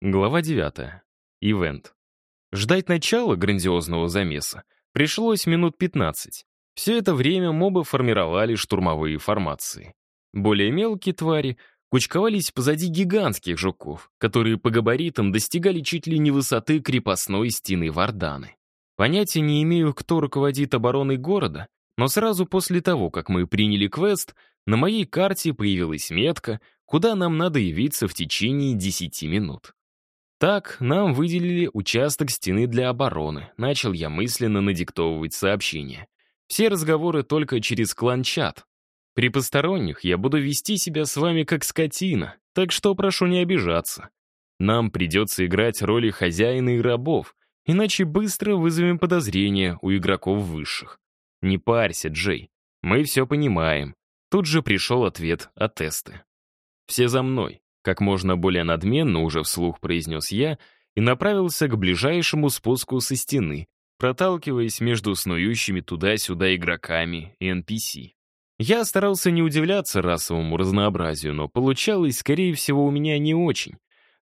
Глава 9. Ивент. Ждать начала грандиозного замеса пришлось минут 15. Все это время мобы формировали штурмовые формации. Более мелкие твари кучковались позади гигантских жуков, которые по габаритам достигали чуть ли не высоты крепостной стены Варданы. Понятия не имею, кто руководит обороной города, но сразу после того, как мы приняли квест, на моей карте появилась метка, куда нам надо явиться в течение 10 минут. Так, нам выделили участок стены для обороны. Начал я мысленно надиктовывать сообщения. Все разговоры только через клан-чат. При посторонних я буду вести себя с вами как скотина, так что прошу не обижаться. Нам придется играть роли хозяина и рабов, иначе быстро вызовем подозрения у игроков высших. Не парься, Джей, мы все понимаем. Тут же пришел ответ от тесты. Все за мной. Как можно более надменно уже вслух произнес я и направился к ближайшему спуску со стены, проталкиваясь между снующими туда-сюда игроками и NPC. Я старался не удивляться расовому разнообразию, но получалось, скорее всего, у меня не очень.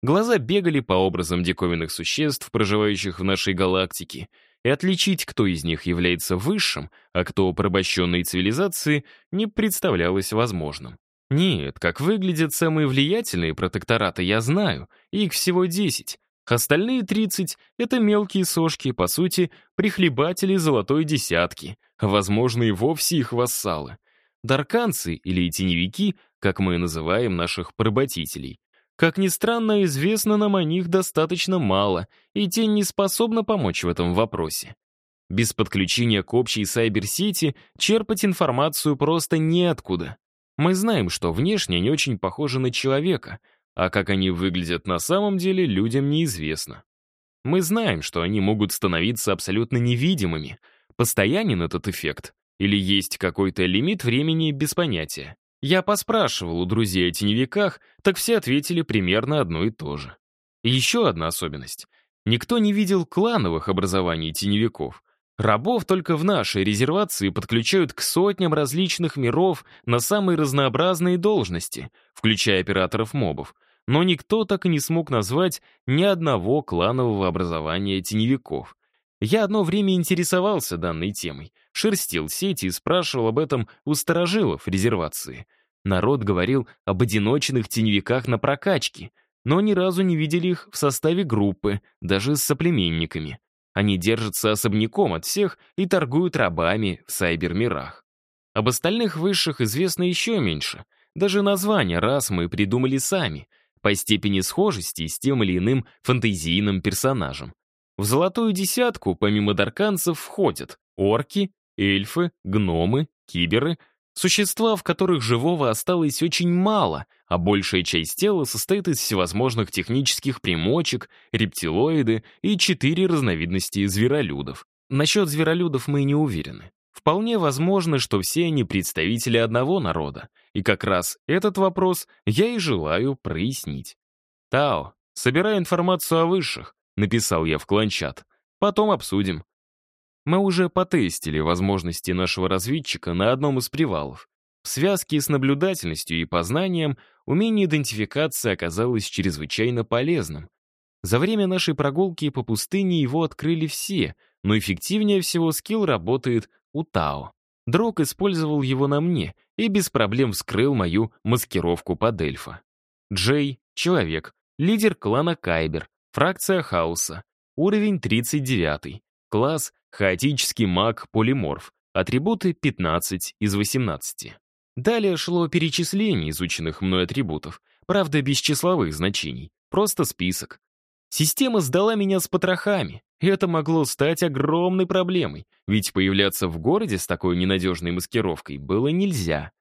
Глаза бегали по образам диковинных существ, проживающих в нашей галактике, и отличить, кто из них является высшим, а кто порабощенной цивилизации, не представлялось возможным. Нет, как выглядят самые влиятельные протектораты, я знаю. Их всего 10. Остальные 30 — это мелкие сошки, по сути, прихлебатели золотой десятки, возможно, и вовсе их вассалы. Дарканцы или теневики, как мы называем наших поработителей. Как ни странно, известно нам о них достаточно мало, и тень не способна помочь в этом вопросе. Без подключения к общей сайбер-сети черпать информацию просто неоткуда. Мы знаем, что внешне они очень похожи на человека, а как они выглядят на самом деле, людям неизвестно. Мы знаем, что они могут становиться абсолютно невидимыми. Постоянен этот эффект? Или есть какой-то лимит времени без понятия? Я поспрашивал у друзей о теневиках, так все ответили примерно одно и то же. Еще одна особенность. Никто не видел клановых образований теневиков. Рабов только в нашей резервации подключают к сотням различных миров на самые разнообразные должности, включая операторов мобов, но никто так и не смог назвать ни одного кланового образования теневиков. Я одно время интересовался данной темой, шерстил сети и спрашивал об этом у старожилов резервации. Народ говорил об одиночных теневиках на прокачке, но ни разу не видели их в составе группы, даже с соплеменниками. Они держатся особняком от всех и торгуют рабами в сайбермирах. Об остальных высших известно еще меньше. Даже названия рас мы придумали сами, по степени схожести с тем или иным фантазийным персонажем. В золотую десятку, помимо дарканцев, входят орки, эльфы, гномы, киберы — Существа, в которых живого осталось очень мало, а большая часть тела состоит из всевозможных технических примочек, рептилоиды и четыре разновидности зверолюдов. Насчет зверолюдов мы не уверены. Вполне возможно, что все они представители одного народа, и как раз этот вопрос я и желаю прояснить. «Тао, собирай информацию о высших», — написал я в кланчат. «Потом обсудим. Мы уже потестили возможности нашего разведчика на одном из привалов. В связке с наблюдательностью и познанием умение идентификации оказалось чрезвычайно полезным. За время нашей прогулки по пустыне его открыли все, но эффективнее всего скилл работает у Тао. Дрог использовал его на мне и без проблем вскрыл мою маскировку под эльфа. Джей — человек, лидер клана Кайбер, фракция хаоса, уровень 39, класс Хаотический маг-полиморф. Атрибуты 15 из 18. Далее шло перечисление изученных мной атрибутов, правда, без числовых значений, просто список. Система сдала меня с потрохами, это могло стать огромной проблемой, ведь появляться в городе с такой ненадежной маскировкой было нельзя.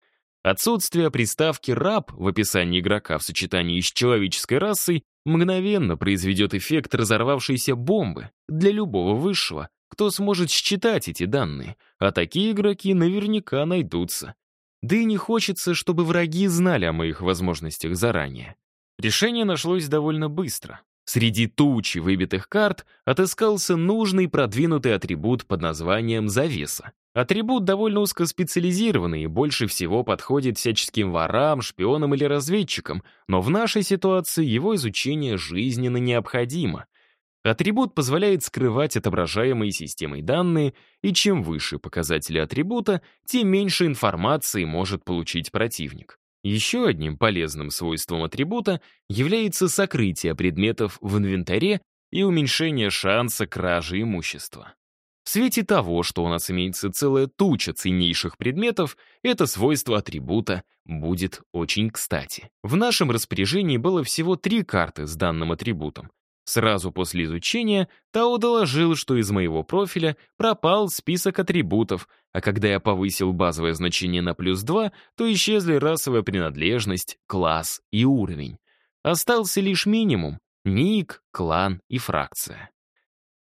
Отсутствие приставки «раб» в описании игрока в сочетании с человеческой расой мгновенно произведет эффект разорвавшейся бомбы для любого высшего, кто сможет считать эти данные, а такие игроки наверняка найдутся. Да и не хочется, чтобы враги знали о моих возможностях заранее. Решение нашлось довольно быстро. Среди тучи выбитых карт отыскался нужный продвинутый атрибут под названием «завеса». Атрибут довольно узкоспециализированный и больше всего подходит всяческим ворам, шпионам или разведчикам, но в нашей ситуации его изучение жизненно необходимо. Атрибут позволяет скрывать отображаемые системой данные, и чем выше показатели атрибута, тем меньше информации может получить противник. Еще одним полезным свойством атрибута является сокрытие предметов в инвентаре и уменьшение шанса кражи имущества. В свете того, что у нас имеется целая туча ценнейших предметов, это свойство атрибута будет очень кстати. В нашем распоряжении было всего три карты с данным атрибутом. Сразу после изучения Тао доложил, что из моего профиля пропал список атрибутов, а когда я повысил базовое значение на плюс 2, то исчезли расовая принадлежность, класс и уровень. Остался лишь минимум — ник, клан и фракция.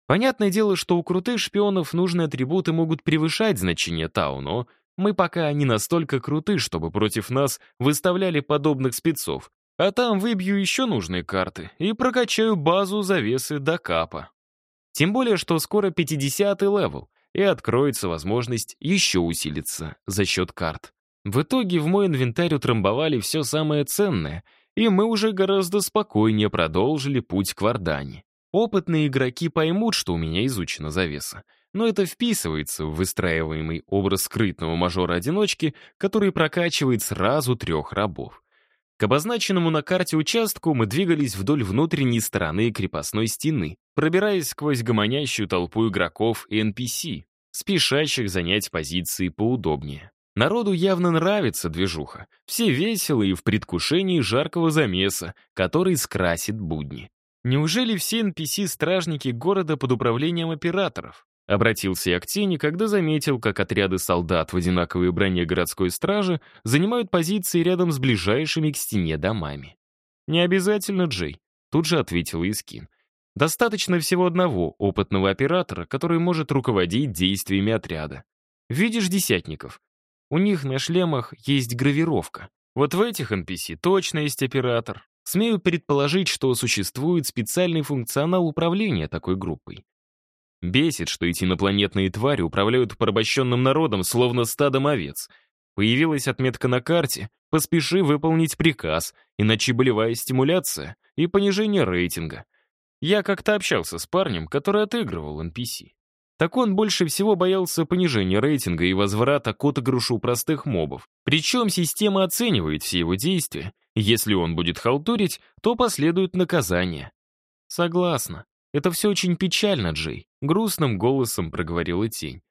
Понятное дело, что у крутых шпионов нужные атрибуты могут превышать значение Тау, но мы пока не настолько круты, чтобы против нас выставляли подобных спецов. А там выбью еще нужные карты и прокачаю базу завесы до капа. Тем более, что скоро 50-й level, и откроется возможность еще усилиться за счет карт. В итоге в мой инвентарь утрамбовали все самое ценное, и мы уже гораздо спокойнее продолжили путь к Вардане. Опытные игроки поймут, что у меня изучена завеса, но это вписывается в выстраиваемый образ скрытного мажора-одиночки, который прокачивает сразу трех рабов. К обозначенному на карте участку мы двигались вдоль внутренней стороны крепостной стены, пробираясь сквозь гомонящую толпу игроков и NPC, спешащих занять позиции поудобнее. Народу явно нравится движуха. Все весело и в предвкушении жаркого замеса, который скрасит будни. Неужели все NPC-стражники города под управлением операторов? Обратился я к тени, когда заметил, как отряды солдат в одинаковой броне городской стражи занимают позиции рядом с ближайшими к стене домами. «Не обязательно, Джей», — тут же ответил Искин. «Достаточно всего одного опытного оператора, который может руководить действиями отряда. Видишь десятников? У них на шлемах есть гравировка. Вот в этих NPC точно есть оператор. Смею предположить, что существует специальный функционал управления такой группой. Бесит, что эти инопланетные твари управляют порабощенным народом, словно стадом овец. Появилась отметка на карте «Поспеши выполнить приказ, иначе болевая стимуляция и понижение рейтинга». Я как-то общался с парнем, который отыгрывал NPC. Так он больше всего боялся понижения рейтинга и возврата к отыгрышу простых мобов. Причем система оценивает все его действия. Если он будет халтурить, то последует наказание. Согласна. Это все очень печально, Джей. Грустным голосом проговорила тень.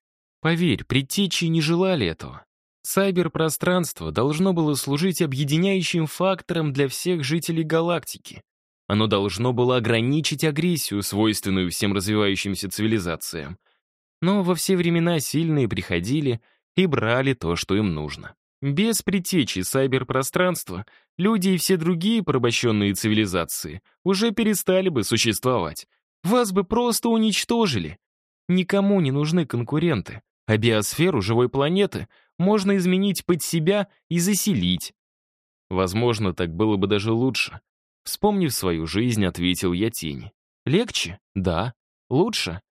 Поверь, предтечи не желали этого. Сайберпространство должно было служить объединяющим фактором для всех жителей галактики. Оно должно было ограничить агрессию, свойственную всем развивающимся цивилизациям. Но во все времена сильные приходили и брали то, что им нужно. Без притечи сайберпространства люди и все другие порабощенные цивилизации уже перестали бы существовать. Вас бы просто уничтожили. Никому не нужны конкуренты, а биосферу живой планеты можно изменить под себя и заселить. Возможно, так было бы даже лучше. Вспомнив свою жизнь, ответил я тени. Легче? Да. Лучше?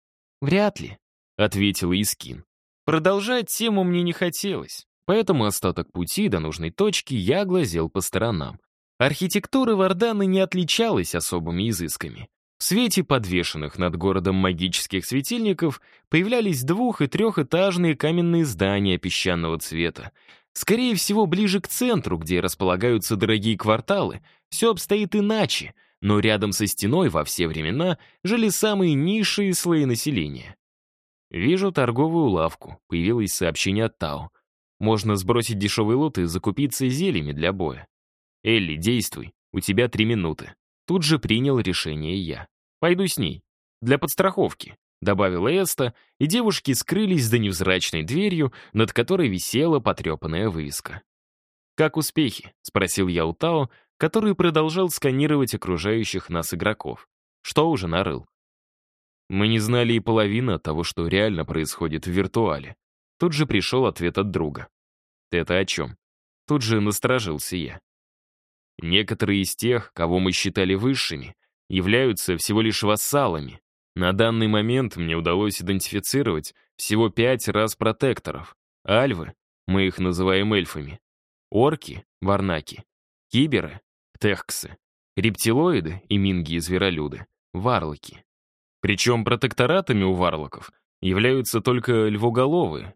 Вряд ли. — ответила Искин. Продолжать тему мне не хотелось, поэтому остаток пути до нужной точки я глазел по сторонам. Архитектура Варданы не отличалась особыми изысками. В свете подвешенных над городом магических светильников появлялись двух- и трехэтажные каменные здания песчаного цвета. Скорее всего, ближе к центру, где располагаются дорогие кварталы, все обстоит иначе, но рядом со стеной во все времена жили самые низшие слои населения. Вижу торговую лавку. Появилось сообщение от Тао. Можно сбросить дешевый лут и закупиться зельями для боя. Элли, действуй. У тебя три минуты. Тут же принял решение я. Пойду с ней. Для подстраховки. Добавила Эста, и девушки скрылись за невзрачной дверью, над которой висела потрепанная вывеска. «Как успехи?» — спросил я у Тао, который продолжал сканировать окружающих нас игроков. «Что уже нарыл?» Мы не знали и половины того, что реально происходит в виртуале. Тут же пришел ответ от друга. «Ты это о чем?» Тут же насторожился я. Некоторые из тех, кого мы считали высшими, являются всего лишь вассалами. На данный момент мне удалось идентифицировать всего пять раз протекторов. Альвы, мы их называем эльфами. Орки, варнаки. Киберы, техксы. Рептилоиды и минги и зверолюды, варлоки. Причем протекторатами у варлоков являются только львоголовые,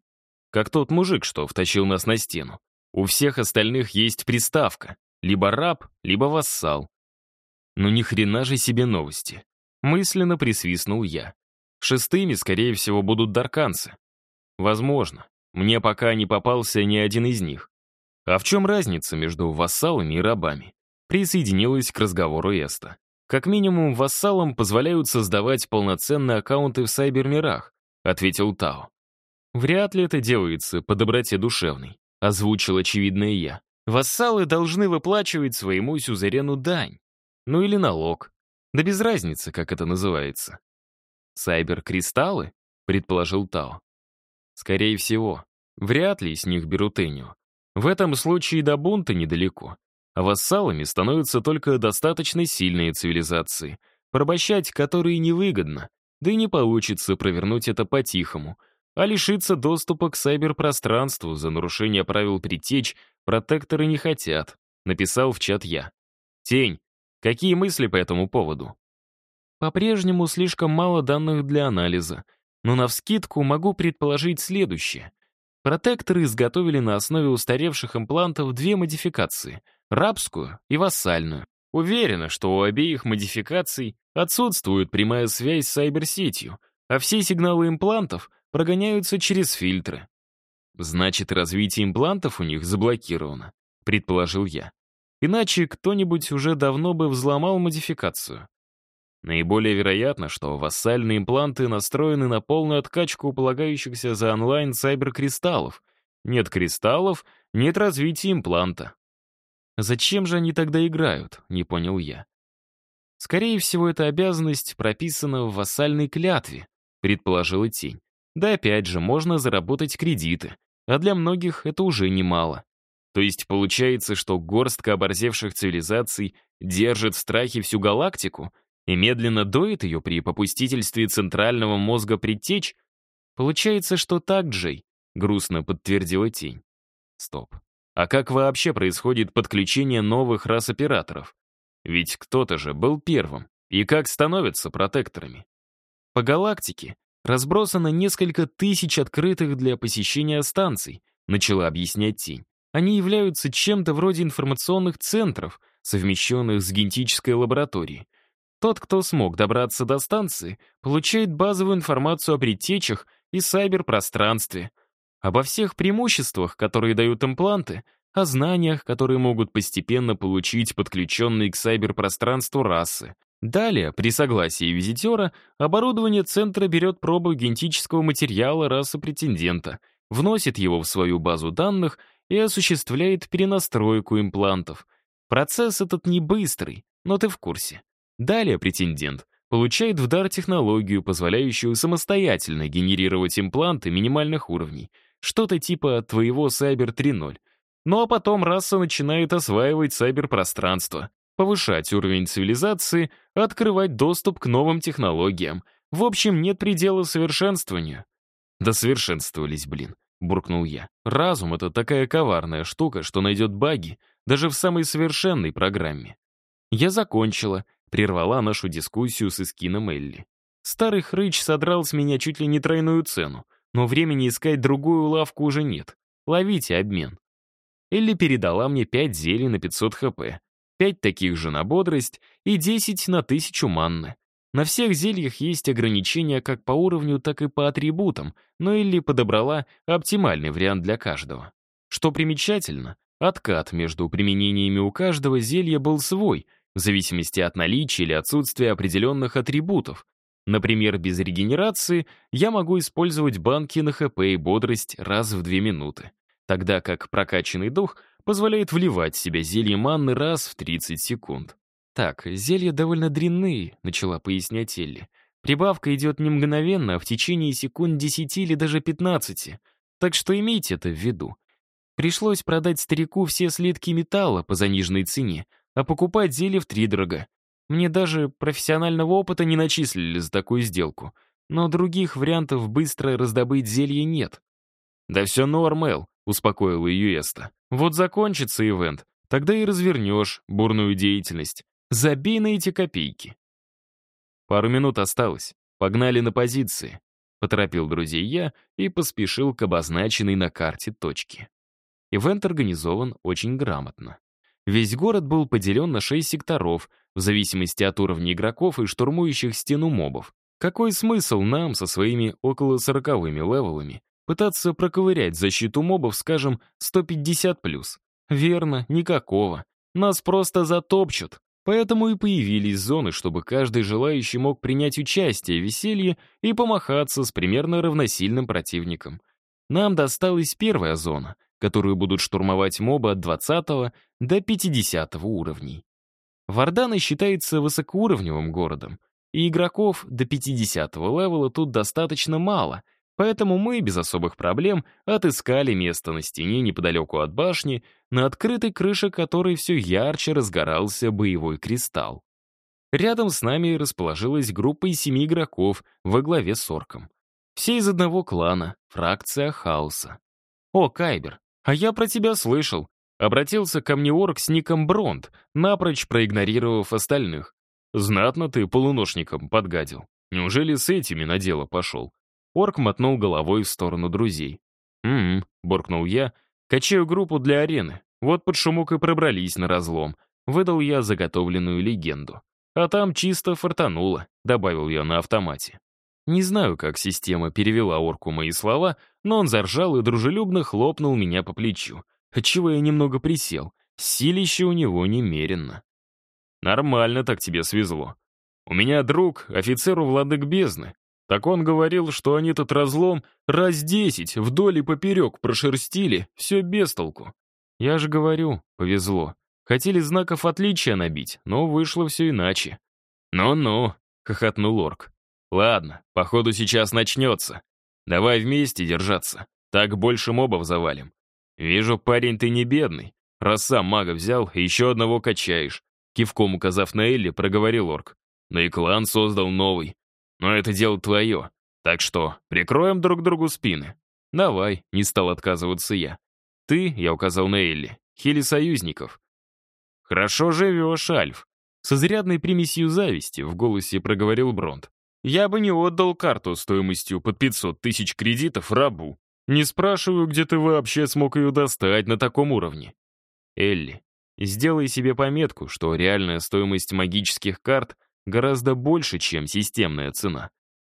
как тот мужик, что втащил нас на стену. У всех остальных есть приставка, либо раб, либо вассал. Но ни хрена же себе новости. Мысленно присвистнул я. Шестыми, скорее всего, будут дарканцы. Возможно. Мне пока не попался ни один из них. А в чем разница между вассалами и рабами? Присоединилась к разговору Эста. Как минимум, вассалам позволяют создавать полноценные аккаунты в сайбермирах, ответил Тао. Вряд ли это делается по доброте душевной, озвучил очевидное я. Вассалы должны выплачивать своему сюзерену дань. Ну или налог. Да без разницы, как это называется. «Сайбер-кристаллы?» — предположил Тао. «Скорее всего. Вряд ли с них берут Эню. В этом случае до бунта недалеко. А вассалами становятся только достаточно сильные цивилизации, порабощать которые невыгодно, да и не получится провернуть это по-тихому, а лишиться доступа к сайберпространству за нарушение правил притечь протекторы не хотят, написал в чат я. Тень, Какие мысли по этому поводу? По-прежнему слишком мало данных для анализа, но навскидку могу предположить следующее. Протекторы изготовили на основе устаревших имплантов две модификации — рабскую и вассальную. Уверена, что у обеих модификаций отсутствует прямая связь с сайберсетью, а все сигналы имплантов прогоняются через фильтры. Значит, развитие имплантов у них заблокировано, предположил я. Иначе кто-нибудь уже давно бы взломал модификацию. Наиболее вероятно, что вассальные импланты настроены на полную откачку полагающихся за онлайн сайберкристаллов. Нет кристаллов, нет развития импланта. Зачем же они тогда играют, не понял я. Скорее всего, эта обязанность прописана в вассальной клятве, предположила тень. Да опять же, можно заработать кредиты, а для многих это уже немало. То есть получается, что горстка оборзевших цивилизаций держит в страхе всю галактику и медленно доит ее при попустительстве центрального мозга предтеч? Получается, что так, Джей, грустно подтвердила тень. Стоп. А как вообще происходит подключение новых рас операторов? Ведь кто-то же был первым. И как становятся протекторами? По галактике разбросано несколько тысяч открытых для посещения станций, начала объяснять тень. Они являются чем-то вроде информационных центров, совмещенных с генетической лабораторией. Тот, кто смог добраться до станции, получает базовую информацию о предтечах и сайберпространстве, обо всех преимуществах, которые дают импланты, о знаниях, которые могут постепенно получить подключенные к сайберпространству расы. Далее, при согласии визитера, оборудование центра берет пробу генетического материала расы претендента, вносит его в свою базу данных и осуществляет перенастройку имплантов. Процесс этот не быстрый, но ты в курсе. Далее претендент получает в дар технологию, позволяющую самостоятельно генерировать импланты минимальных уровней, что-то типа твоего Cyber 3.0. Ну а потом раса начинает осваивать сайберпространство, повышать уровень цивилизации, открывать доступ к новым технологиям. В общем, нет предела совершенствованию. Да совершенствовались, блин буркнул я. «Разум — это такая коварная штука, что найдет баги даже в самой совершенной программе». Я закончила, прервала нашу дискуссию с Искином Элли. Старый хрыч содрал с меня чуть ли не тройную цену, но времени искать другую лавку уже нет. Ловите обмен. Элли передала мне пять зелий на 500 хп, пять таких же на бодрость и 10 на 1000 манны. На всех зельях есть ограничения как по уровню, так и по атрибутам, но Элли подобрала оптимальный вариант для каждого. Что примечательно, откат между применениями у каждого зелья был свой, в зависимости от наличия или отсутствия определенных атрибутов. Например, без регенерации я могу использовать банки на ХП и бодрость раз в две минуты, тогда как прокачанный дух позволяет вливать в себя зелье манны раз в 30 секунд. «Так, зелья довольно дрянные», — начала пояснять Элли. «Прибавка идет не мгновенно, а в течение секунд десяти или даже пятнадцати. Так что имейте это в виду. Пришлось продать старику все слитки металла по заниженной цене, а покупать зелье втридорога. Мне даже профессионального опыта не начислили за такую сделку. Но других вариантов быстро раздобыть зелье нет. «Да все норм, Эл», — успокоила ее Эста. «Вот закончится ивент, тогда и развернешь бурную деятельность. Забей на эти копейки». Пару минут осталось. Погнали на позиции. Поторопил друзей я и поспешил к обозначенной на карте точке. Ивент организован очень грамотно. Весь город был поделен на шесть секторов, в зависимости от уровня игроков и штурмующих стену мобов. Какой смысл нам со своими около сороковыми левелами пытаться проковырять защиту мобов, скажем, 150+. Верно, никакого. Нас просто затопчут. Поэтому и появились зоны, чтобы каждый желающий мог принять участие в веселье и помахаться с примерно равносильным противником. Нам досталась первая зона, которую будут штурмовать мобы от 20 до 50 уровней. Вардана считается высокоуровневым городом, и игроков до 50 левела тут достаточно мало, поэтому мы без особых проблем отыскали место на стене неподалеку от башни, на открытой крыше которой все ярче разгорался боевой кристалл. Рядом с нами расположилась группа из семи игроков во главе с орком. Все из одного клана, фракция хаоса. «О, Кайбер, а я про тебя слышал», Обратился ко мне орк с ником Бронт, напрочь проигнорировав остальных. «Знатно ты полуношником подгадил. Неужели с этими на дело пошел?» Орк мотнул головой в сторону друзей. «М-м», буркнул я, качаю группу для арены. Вот под шумок и пробрались на разлом. Выдал я заготовленную легенду. А там чисто фартануло, добавил я на автомате. Не знаю, как система перевела орку мои слова, но он заржал и дружелюбно хлопнул меня по плечу, отчего я немного присел. Силище у него немерено. «Нормально так тебе свезло. У меня друг, офицер у владык бездны. Так он говорил, что они этот разлом раз десять вдоль и поперек прошерстили, все без толку. Я же говорю, повезло. Хотели знаков отличия набить, но вышло все иначе. «Ну-ну», — хохотнул орк. «Ладно, походу сейчас начнется. Давай вместе держаться, так больше мобов завалим. Вижу, парень, ты не бедный. Раз сам мага взял и еще одного качаешь». Кивком указав на Элли, проговорил орк. Но и клан создал новый. Но это дело твое. Так что прикроем друг другу спины. Давай, не стал отказываться я. Ты, я указал на Элли, хили союзников. Хорошо живешь, Альф. С изрядной примесью зависти в голосе проговорил Бронт. Я бы не отдал карту стоимостью под 500 тысяч кредитов рабу. Не спрашиваю, где ты вообще смог ее достать на таком уровне. Элли, сделай себе пометку, что реальная стоимость магических карт гораздо больше, чем системная цена.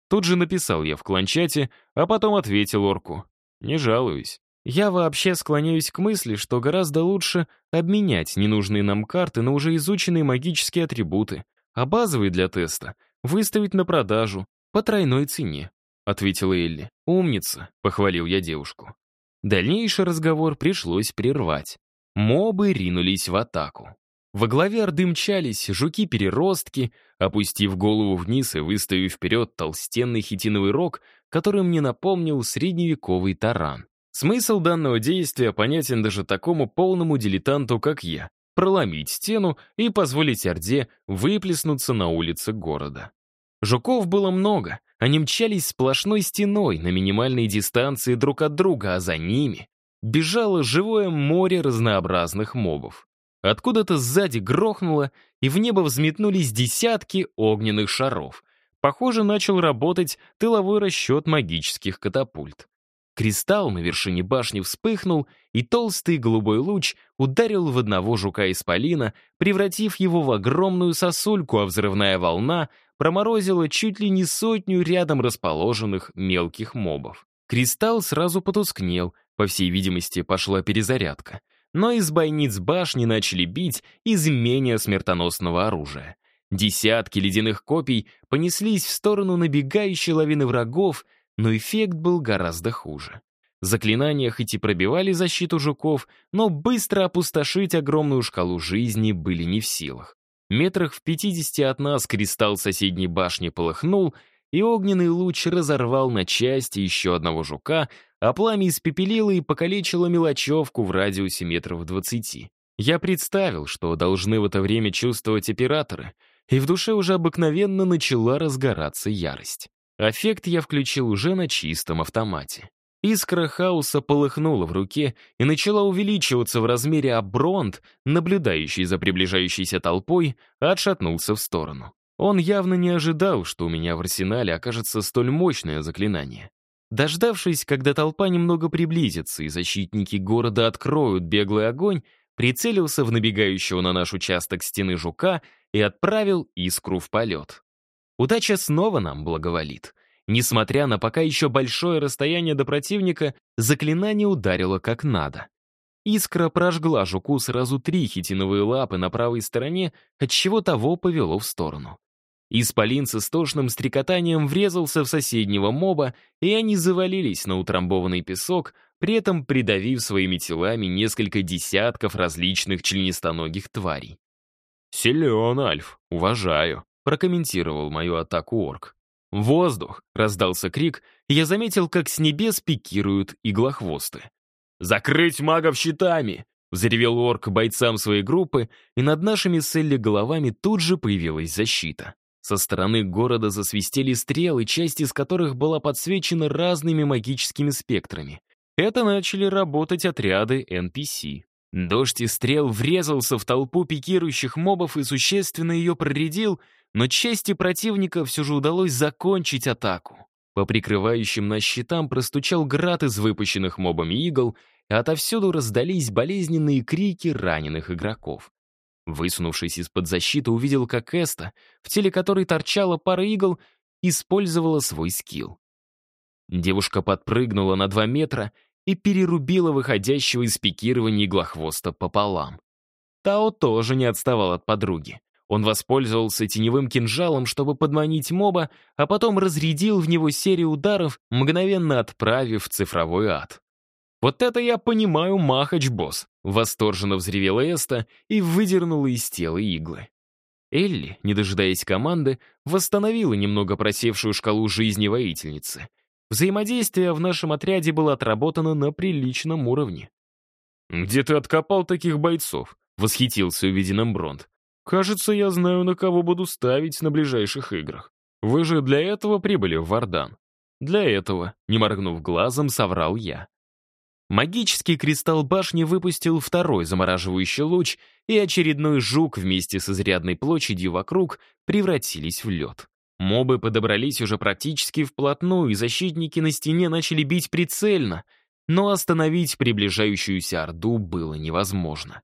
Тут же написал я в кланчате, а потом ответил орку. Не жалуюсь. Я вообще склоняюсь к мысли, что гораздо лучше обменять ненужные нам карты на уже изученные магические атрибуты, а базовые для теста выставить на продажу по тройной цене, ответила Элли. Умница, похвалил я девушку. Дальнейший разговор пришлось прервать. Мобы ринулись в атаку. Во главе орды мчались жуки-переростки, опустив голову вниз и выставив вперед толстенный хитиновый рог, который мне напомнил средневековый таран. Смысл данного действия понятен даже такому полному дилетанту, как я. Проломить стену и позволить Орде выплеснуться на улицы города. Жуков было много, они мчались сплошной стеной на минимальной дистанции друг от друга, а за ними бежало живое море разнообразных мобов. Откуда-то сзади грохнуло, и в небо взметнулись десятки огненных шаров. Похоже, начал работать тыловой расчет магических катапульт. Кристалл на вершине башни вспыхнул, и толстый голубой луч ударил в одного жука-исполина, превратив его в огромную сосульку, а взрывная волна проморозила чуть ли не сотню рядом расположенных мелких мобов. Кристалл сразу потускнел, по всей видимости, пошла перезарядка — но из бойниц башни начали бить из менее смертоносного оружия. Десятки ледяных копий понеслись в сторону набегающей лавины врагов, но эффект был гораздо хуже. Заклинания хоть и пробивали защиту жуков, но быстро опустошить огромную шкалу жизни были не в силах. Метрах в пятидесяти от нас кристалл соседней башни полыхнул, и огненный луч разорвал на части еще одного жука, а пламя испепелило и покалечило мелочевку в радиусе метров двадцати. Я представил, что должны в это время чувствовать операторы, и в душе уже обыкновенно начала разгораться ярость. Аффект я включил уже на чистом автомате. Искра хаоса полыхнула в руке и начала увеличиваться в размере, а Бронт, наблюдающий за приближающейся толпой, отшатнулся в сторону. Он явно не ожидал, что у меня в арсенале окажется столь мощное заклинание. Дождавшись, когда толпа немного приблизится и защитники города откроют беглый огонь, прицелился в набегающего на наш участок стены жука и отправил искру в полет. Удача снова нам благоволит. Несмотря на пока еще большое расстояние до противника, заклинание ударило как надо. Искра прожгла жуку сразу три хитиновые лапы на правой стороне, отчего того повело в сторону. Исполин с истошным стрекотанием врезался в соседнего моба, и они завалились на утрамбованный песок, при этом придавив своими телами несколько десятков различных членистоногих тварей. «Силен, Альф, уважаю», — прокомментировал мою атаку орк. «Воздух!» — раздался крик, и я заметил, как с небес пикируют иглохвосты. «Закрыть магов щитами!» — взревел орк бойцам своей группы, и над нашими с Элли головами тут же появилась защита. Со стороны города засвистели стрелы, часть из которых была подсвечена разными магическими спектрами. Это начали работать отряды NPC. Дождь из стрел врезался в толпу пикирующих мобов и существенно ее проредил, но части противника все же удалось закончить атаку. По прикрывающим нас щитам простучал град из выпущенных мобами игл, и отовсюду раздались болезненные крики раненых игроков. Высунувшись из-под защиты, увидел, как Эста, в теле которой торчала пара игл, использовала свой скилл. Девушка подпрыгнула на два метра и перерубила выходящего из пикирования иглохвоста пополам. Тао тоже не отставал от подруги. Он воспользовался теневым кинжалом, чтобы подманить моба, а потом разрядил в него серию ударов, мгновенно отправив в цифровой ад. «Вот это я понимаю, махач, босс!» Восторженно взревела Эста и выдернула из тела иглы. Элли, не дожидаясь команды, восстановила немного просевшую шкалу жизни воительницы. Взаимодействие в нашем отряде было отработано на приличном уровне. «Где ты откопал таких бойцов?» — восхитился увиденным Бронт. «Кажется, я знаю, на кого буду ставить на ближайших играх. Вы же для этого прибыли в Вардан». «Для этого», — не моргнув глазом, соврал я. Магический кристалл башни выпустил второй замораживающий луч, и очередной жук вместе с изрядной площадью вокруг превратились в лед. Мобы подобрались уже практически вплотную, и защитники на стене начали бить прицельно, но остановить приближающуюся орду было невозможно.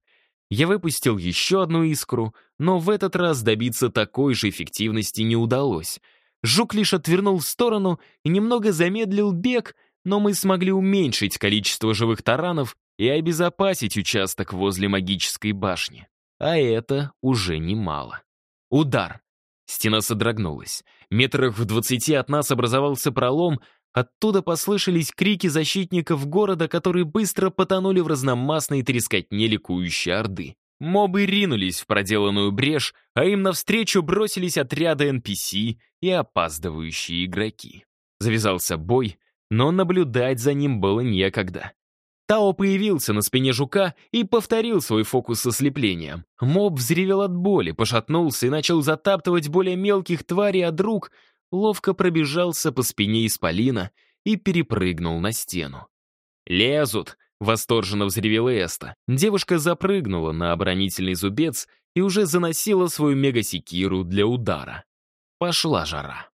Я выпустил еще одну искру, но в этот раз добиться такой же эффективности не удалось. Жук лишь отвернул в сторону и немного замедлил бег, но мы смогли уменьшить количество живых таранов и обезопасить участок возле магической башни. А это уже немало. Удар. Стена содрогнулась. Метрах в двадцати от нас образовался пролом, оттуда послышались крики защитников города, которые быстро потонули в разномастной трескотне ликующей орды. Мобы ринулись в проделанную брешь, а им навстречу бросились отряды NPC и опаздывающие игроки. Завязался бой, но наблюдать за ним было некогда. Тао появился на спине жука и повторил свой фокус с ослеплением. Моб взревел от боли, пошатнулся и начал затаптывать более мелких тварей, а друг ловко пробежался по спине исполина и перепрыгнул на стену. «Лезут!» — восторженно взревела Эста. Девушка запрыгнула на оборонительный зубец и уже заносила свою мегасекиру для удара. Пошла жара.